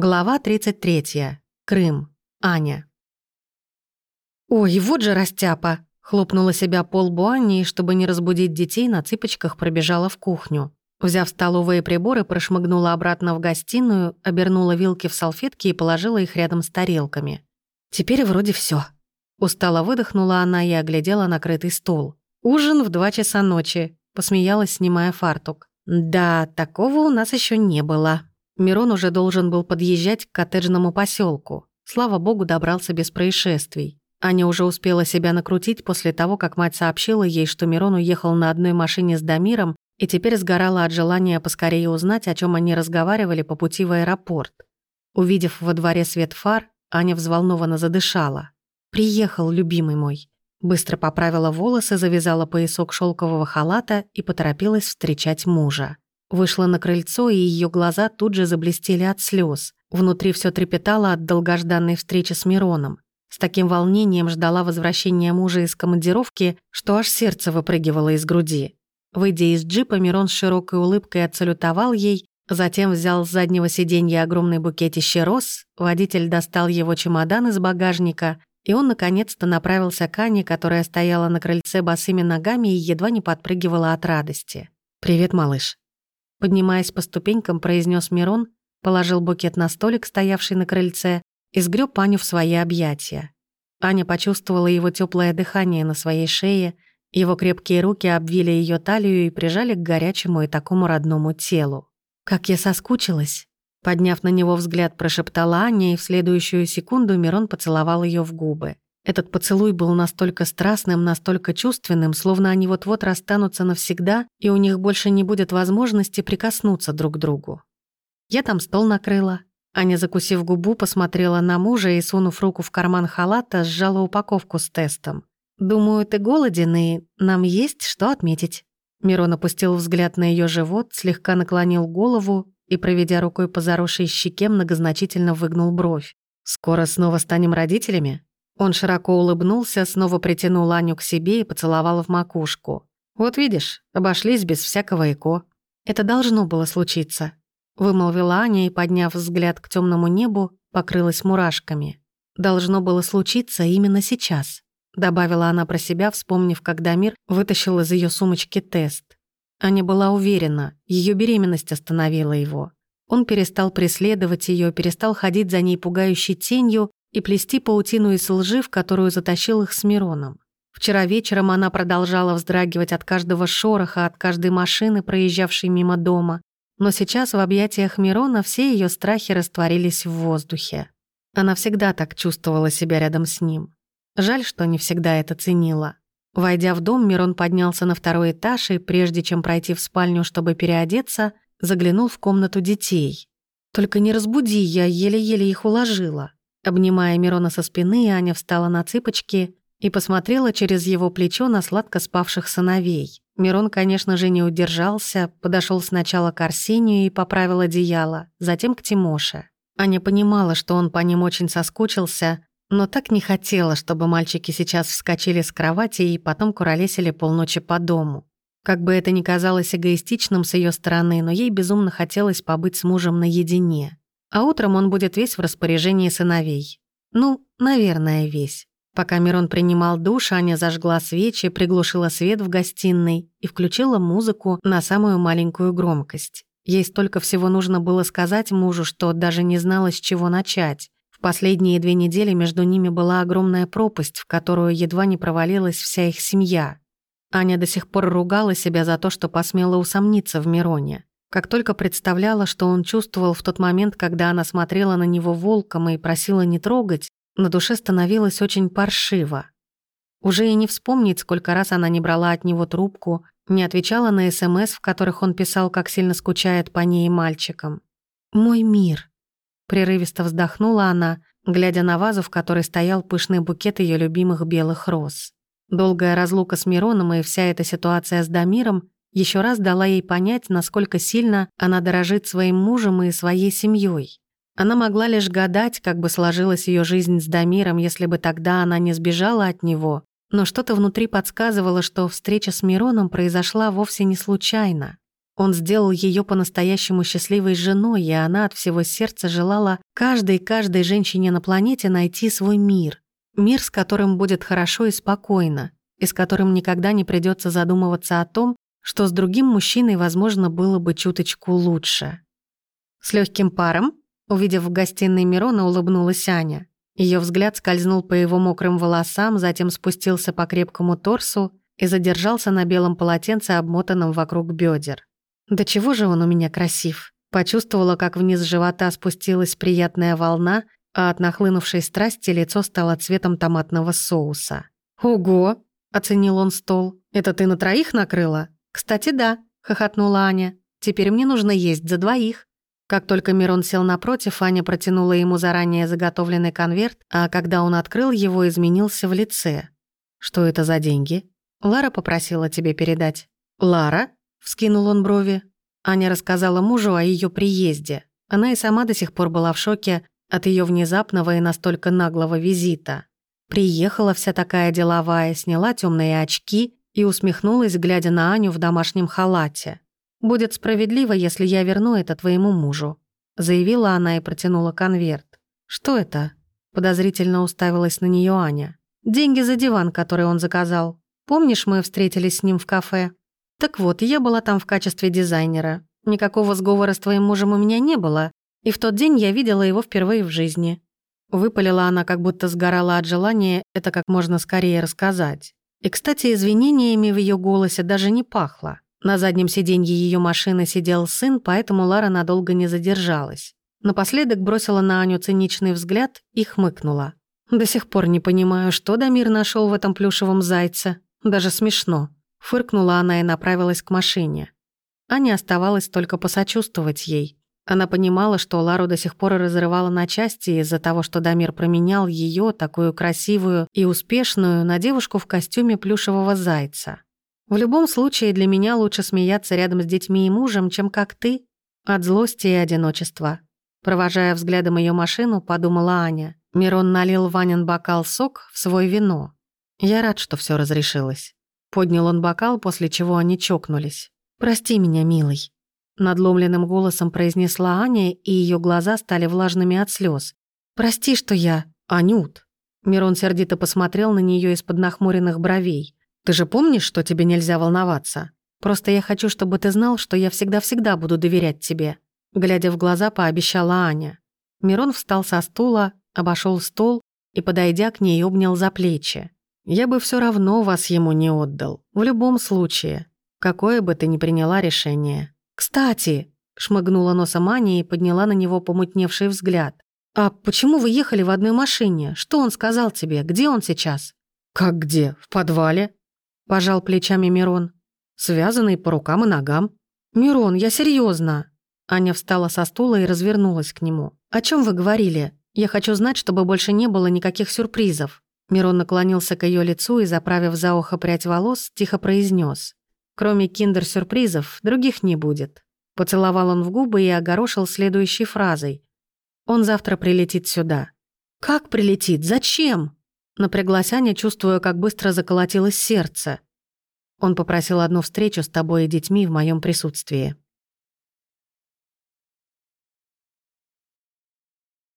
Глава 33. Крым. Аня. «Ой, вот же растяпа!» — хлопнула себя по лбу Анни, и, чтобы не разбудить детей, на цыпочках пробежала в кухню. Взяв столовые приборы, прошмыгнула обратно в гостиную, обернула вилки в салфетки и положила их рядом с тарелками. «Теперь вроде все. Устало выдохнула она и оглядела накрытый стол. «Ужин в два часа ночи», — посмеялась, снимая фартук. «Да, такого у нас еще не было». Мирон уже должен был подъезжать к коттеджному поселку. Слава богу, добрался без происшествий. Аня уже успела себя накрутить после того, как мать сообщила ей, что Мирон уехал на одной машине с Дамиром и теперь сгорала от желания поскорее узнать, о чем они разговаривали по пути в аэропорт. Увидев во дворе свет фар, Аня взволнованно задышала. «Приехал, любимый мой». Быстро поправила волосы, завязала поясок шелкового халата и поторопилась встречать мужа. Вышла на крыльцо, и ее глаза тут же заблестели от слез. Внутри все трепетало от долгожданной встречи с Мироном. С таким волнением ждала возвращения мужа из командировки, что аж сердце выпрыгивало из груди. Выйдя из джипа, Мирон с широкой улыбкой отсалютовал ей, затем взял с заднего сиденья огромный букетище роз, водитель достал его чемодан из багажника, и он наконец-то направился к Ане, которая стояла на крыльце босыми ногами и едва не подпрыгивала от радости. «Привет, малыш», Поднимаясь по ступенькам, произнес Мирон, положил букет на столик, стоявший на крыльце, и сгреб Аню в свои объятия. Аня почувствовала его теплое дыхание на своей шее, его крепкие руки обвили ее талию и прижали к горячему и такому родному телу. «Как я соскучилась!» Подняв на него взгляд, прошептала Аня, и в следующую секунду Мирон поцеловал ее в губы. Этот поцелуй был настолько страстным, настолько чувственным, словно они вот-вот расстанутся навсегда, и у них больше не будет возможности прикоснуться друг к другу. Я там стол накрыла. Аня, закусив губу, посмотрела на мужа и, сунув руку в карман халата, сжала упаковку с тестом. «Думаю, ты голоден, и нам есть что отметить». Мирон опустил взгляд на ее живот, слегка наклонил голову и, проведя рукой по заросшей щеке, многозначительно выгнул бровь. «Скоро снова станем родителями?» Он широко улыбнулся, снова притянул Аню к себе и поцеловал в макушку. «Вот видишь, обошлись без всякого ЭКО». «Это должно было случиться», — вымолвила Аня и, подняв взгляд к темному небу, покрылась мурашками. «Должно было случиться именно сейчас», — добавила она про себя, вспомнив, как Дамир вытащил из ее сумочки тест. Аня была уверена, ее беременность остановила его. Он перестал преследовать ее, перестал ходить за ней пугающей тенью и плести паутину из лжи, в которую затащил их с Мироном. Вчера вечером она продолжала вздрагивать от каждого шороха, от каждой машины, проезжавшей мимо дома. Но сейчас в объятиях Мирона все ее страхи растворились в воздухе. Она всегда так чувствовала себя рядом с ним. Жаль, что не всегда это ценила. Войдя в дом, Мирон поднялся на второй этаж и, прежде чем пройти в спальню, чтобы переодеться, заглянул в комнату детей. «Только не разбуди, я еле-еле их уложила». Обнимая Мирона со спины, Аня встала на цыпочки и посмотрела через его плечо на сладко спавших сыновей. Мирон, конечно же, не удержался, подошел сначала к Арсению и поправил одеяло, затем к Тимоше. Аня понимала, что он по ним очень соскучился, но так не хотела, чтобы мальчики сейчас вскочили с кровати и потом куролесили полночи по дому. Как бы это ни казалось эгоистичным с ее стороны, но ей безумно хотелось побыть с мужем наедине. А утром он будет весь в распоряжении сыновей. Ну, наверное, весь. Пока Мирон принимал душ, Аня зажгла свечи, приглушила свет в гостиной и включила музыку на самую маленькую громкость. Ей столько всего нужно было сказать мужу, что даже не знала, с чего начать. В последние две недели между ними была огромная пропасть, в которую едва не провалилась вся их семья. Аня до сих пор ругала себя за то, что посмела усомниться в Мироне как только представляла, что он чувствовал в тот момент, когда она смотрела на него волком и просила не трогать, на душе становилось очень паршиво. Уже и не вспомнить, сколько раз она не брала от него трубку, не отвечала на СМС, в которых он писал, как сильно скучает по ней и мальчикам. «Мой мир», — прерывисто вздохнула она, глядя на вазу, в которой стоял пышный букет ее любимых белых роз. Долгая разлука с Мироном и вся эта ситуация с Дамиром еще раз дала ей понять, насколько сильно она дорожит своим мужем и своей семьей. Она могла лишь гадать, как бы сложилась ее жизнь с Дамиром, если бы тогда она не сбежала от него, но что-то внутри подсказывало, что встреча с Мироном произошла вовсе не случайно. Он сделал ее по-настоящему счастливой женой, и она от всего сердца желала каждой-каждой женщине на планете найти свой мир. Мир, с которым будет хорошо и спокойно, и с которым никогда не придется задумываться о том, что с другим мужчиной, возможно, было бы чуточку лучше. «С легким паром?» Увидев в гостиной Мирона, улыбнулась Аня. Ее взгляд скользнул по его мокрым волосам, затем спустился по крепкому торсу и задержался на белом полотенце, обмотанном вокруг бедер. «Да чего же он у меня красив!» Почувствовала, как вниз живота спустилась приятная волна, а от нахлынувшей страсти лицо стало цветом томатного соуса. «Ого!» — оценил он стол. «Это ты на троих накрыла?» «Кстати, да», — хохотнула Аня. «Теперь мне нужно есть за двоих». Как только Мирон сел напротив, Аня протянула ему заранее заготовленный конверт, а когда он открыл его, изменился в лице. «Что это за деньги?» «Лара попросила тебе передать». «Лара?» — вскинул он брови. Аня рассказала мужу о ее приезде. Она и сама до сих пор была в шоке от ее внезапного и настолько наглого визита. Приехала вся такая деловая, сняла темные очки и усмехнулась, глядя на Аню в домашнем халате. «Будет справедливо, если я верну это твоему мужу», заявила она и протянула конверт. «Что это?» подозрительно уставилась на нее Аня. «Деньги за диван, который он заказал. Помнишь, мы встретились с ним в кафе? Так вот, я была там в качестве дизайнера. Никакого сговора с твоим мужем у меня не было, и в тот день я видела его впервые в жизни». Выпалила она, как будто сгорала от желания это как можно скорее рассказать. И, кстати, извинениями в ее голосе даже не пахло. На заднем сиденье ее машины сидел сын, поэтому Лара надолго не задержалась. Напоследок бросила на Аню циничный взгляд и хмыкнула. «До сих пор не понимаю, что Дамир нашел в этом плюшевом зайце. Даже смешно». Фыркнула она и направилась к машине. Аня оставалось только посочувствовать ей. Она понимала, что Лару до сих пор разрывала на части из-за того, что Дамир променял ее, такую красивую и успешную, на девушку в костюме плюшевого зайца. «В любом случае для меня лучше смеяться рядом с детьми и мужем, чем как ты, от злости и одиночества». Провожая взглядом ее машину, подумала Аня. Мирон налил Ванин бокал сок в свой вино. «Я рад, что все разрешилось». Поднял он бокал, после чего они чокнулись. «Прости меня, милый», надломленным голосом произнесла Аня, и ее глаза стали влажными от слез. «Прости, что я...» «Анют!» Мирон сердито посмотрел на нее из-под нахмуренных бровей. «Ты же помнишь, что тебе нельзя волноваться? Просто я хочу, чтобы ты знал, что я всегда-всегда буду доверять тебе», глядя в глаза, пообещала Аня. Мирон встал со стула, обошел стол и, подойдя к ней, обнял за плечи. «Я бы все равно вас ему не отдал, в любом случае, какое бы ты ни приняла решение». «Кстати», — шмыгнула носом Аня и подняла на него помутневший взгляд. «А почему вы ехали в одной машине? Что он сказал тебе? Где он сейчас?» «Как где? В подвале?» — пожал плечами Мирон. «Связанный по рукам и ногам». «Мирон, я серьезно. Аня встала со стула и развернулась к нему. «О чем вы говорили? Я хочу знать, чтобы больше не было никаких сюрпризов». Мирон наклонился к ее лицу и, заправив за ухо прядь волос, тихо произнес: Кроме киндер-сюрпризов, других не будет. Поцеловал он в губы и огорошил следующей фразой. «Он завтра прилетит сюда». «Как прилетит? Зачем?» Напряглась Аня, чувствуя, как быстро заколотилось сердце. Он попросил одну встречу с тобой и детьми в моем присутствии.